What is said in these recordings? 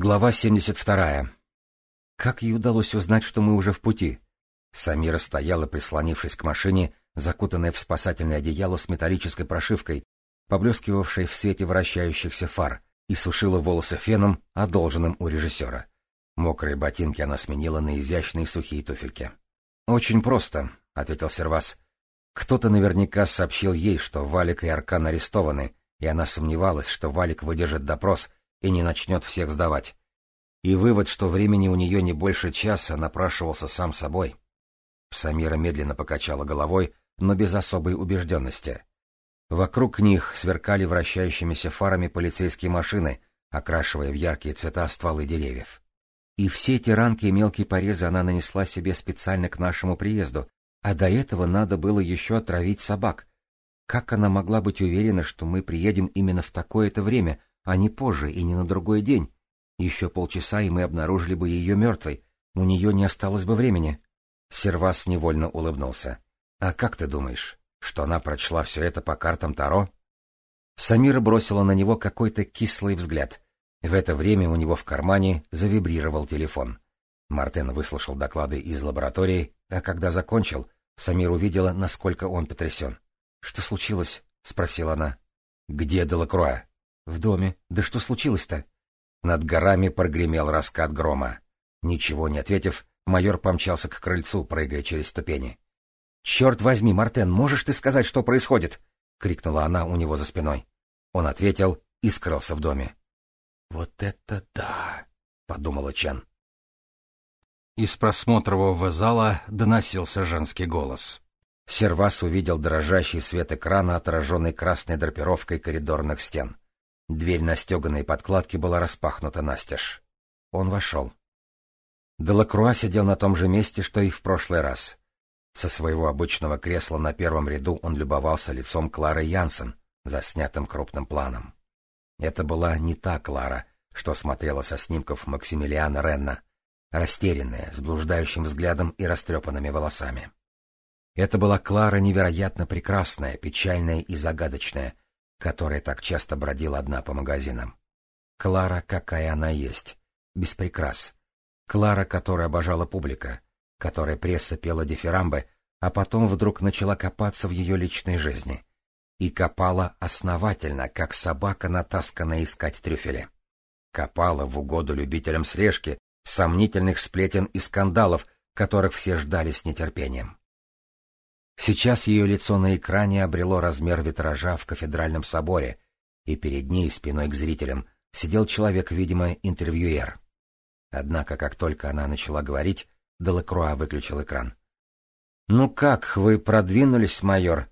Глава 72. Как ей удалось узнать, что мы уже в пути? Самира стояла, прислонившись к машине, закутанная в спасательное одеяло с металлической прошивкой, поблескивавшей в свете вращающихся фар, и сушила волосы феном, одолженным у режиссера. Мокрые ботинки она сменила на изящные сухие туфельки. «Очень просто», — ответил Сервас. «Кто-то наверняка сообщил ей, что Валик и Аркан арестованы, и она сомневалась, что Валик выдержит допрос — и не начнет всех сдавать. И вывод, что времени у нее не больше часа, напрашивался сам собой. Самира медленно покачала головой, но без особой убежденности. Вокруг них сверкали вращающимися фарами полицейские машины, окрашивая в яркие цвета стволы деревьев. И все эти ранки и мелкие порезы она нанесла себе специально к нашему приезду, а до этого надо было еще отравить собак. Как она могла быть уверена, что мы приедем именно в такое-то время, а не позже и не на другой день. Еще полчаса, и мы обнаружили бы ее мертвой. У нее не осталось бы времени. Сервас невольно улыбнулся. «А как ты думаешь, что она прочла все это по картам Таро?» Самира бросила на него какой-то кислый взгляд. В это время у него в кармане завибрировал телефон. Мартен выслушал доклады из лаборатории, а когда закончил, Самир увидела, насколько он потрясен. «Что случилось?» — спросила она. «Где Делакруа?» В доме. Да что случилось-то? Над горами прогремел раскат грома. Ничего не ответив, майор помчался к крыльцу, прыгая через ступени. — Черт возьми, Мартен, можешь ты сказать, что происходит? — крикнула она у него за спиной. Он ответил и скрылся в доме. — Вот это да! — подумала Чен. Из просмотрового зала доносился женский голос. Сервас увидел дрожащий свет экрана, отраженный красной драпировкой коридорных стен. Дверь на стеганой подкладке была распахнута настежь. Он вошел. Делакруа сидел на том же месте, что и в прошлый раз. Со своего обычного кресла на первом ряду он любовался лицом Клары Янсен, заснятым крупным планом. Это была не та Клара, что смотрела со снимков Максимилиана Ренна, растерянная, с блуждающим взглядом и растрепанными волосами. Это была Клара невероятно прекрасная, печальная и загадочная, которая так часто бродила одна по магазинам. Клара, какая она есть, без прикрас. Клара, которая обожала публика, которая пресса пела дифирамбы, а потом вдруг начала копаться в ее личной жизни. И копала основательно, как собака, натасканная искать трюфели. Копала в угоду любителям слежки, сомнительных сплетен и скандалов, которых все ждали с нетерпением. Сейчас ее лицо на экране обрело размер витража в кафедральном соборе, и перед ней, спиной к зрителям, сидел человек, видимо, интервьюер. Однако, как только она начала говорить, Делакруа выключил экран. — Ну как, вы продвинулись, майор?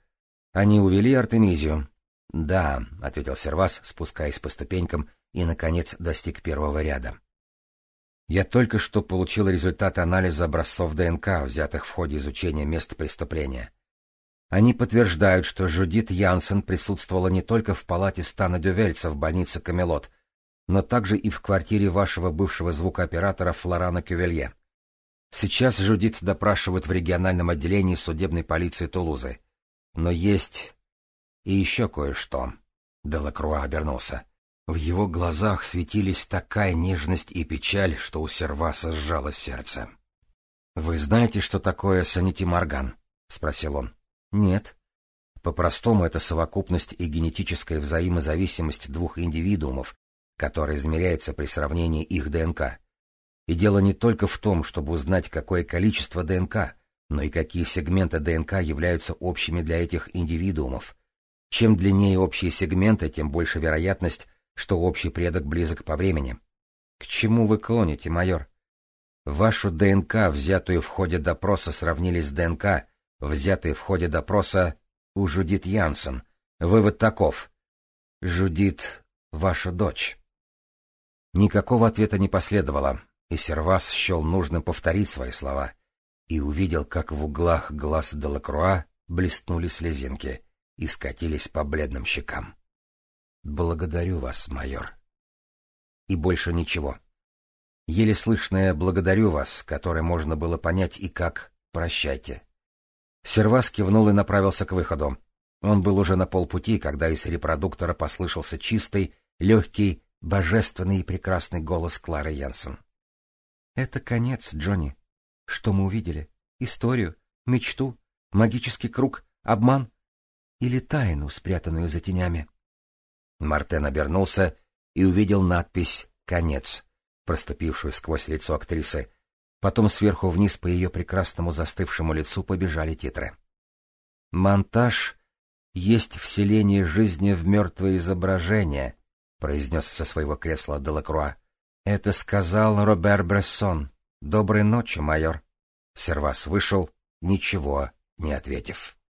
Они увели Артемизию? — Да, — ответил Сервас, спускаясь по ступенькам, и, наконец, достиг первого ряда. Я только что получил результаты анализа образцов ДНК, взятых в ходе изучения мест преступления. Они подтверждают, что Жудит Янсен присутствовала не только в палате Стана Дювельца в больнице Камелот, но также и в квартире вашего бывшего звукооператора Флорана Кювелье. Сейчас Жудит допрашивают в региональном отделении судебной полиции Тулузы. Но есть и еще кое-что. Делакруа обернулся. В его глазах светились такая нежность и печаль, что у Серваса сжалось сердце. — Вы знаете, что такое санитиморган? — спросил он. Нет. По-простому это совокупность и генетическая взаимозависимость двух индивидуумов, которая измеряется при сравнении их ДНК. И дело не только в том, чтобы узнать, какое количество ДНК, но и какие сегменты ДНК являются общими для этих индивидуумов. Чем длиннее общие сегменты, тем больше вероятность, что общий предок близок по времени. К чему вы клоните, майор? Вашу ДНК, взятую в ходе допроса, сравнили с ДНК, взятый в ходе допроса у Жудит Янсен. Вывод таков. Жудит — ваша дочь. Никакого ответа не последовало, и Сервас счел нужным повторить свои слова и увидел, как в углах глаз Делакруа блестнули слезинки и скатились по бледным щекам. «Благодарю вас, майор». И больше ничего. Еле слышное «благодарю вас», которое можно было понять и как «прощайте». Сервас кивнул и направился к выходу. Он был уже на полпути, когда из репродуктора послышался чистый, легкий, божественный и прекрасный голос Клары Янсен. «Это конец, Джонни. Что мы увидели? Историю? Мечту? Магический круг? Обман? Или тайну, спрятанную за тенями?» Мартен обернулся и увидел надпись «Конец», проступившую сквозь лицо актрисы. Потом сверху вниз по ее прекрасному застывшему лицу побежали титры. «Монтаж есть вселение жизни в мертвое изображение», — произнес со своего кресла Делакруа. «Это сказал Робер Брессон. Доброй ночи, майор». Сервас вышел, ничего не ответив.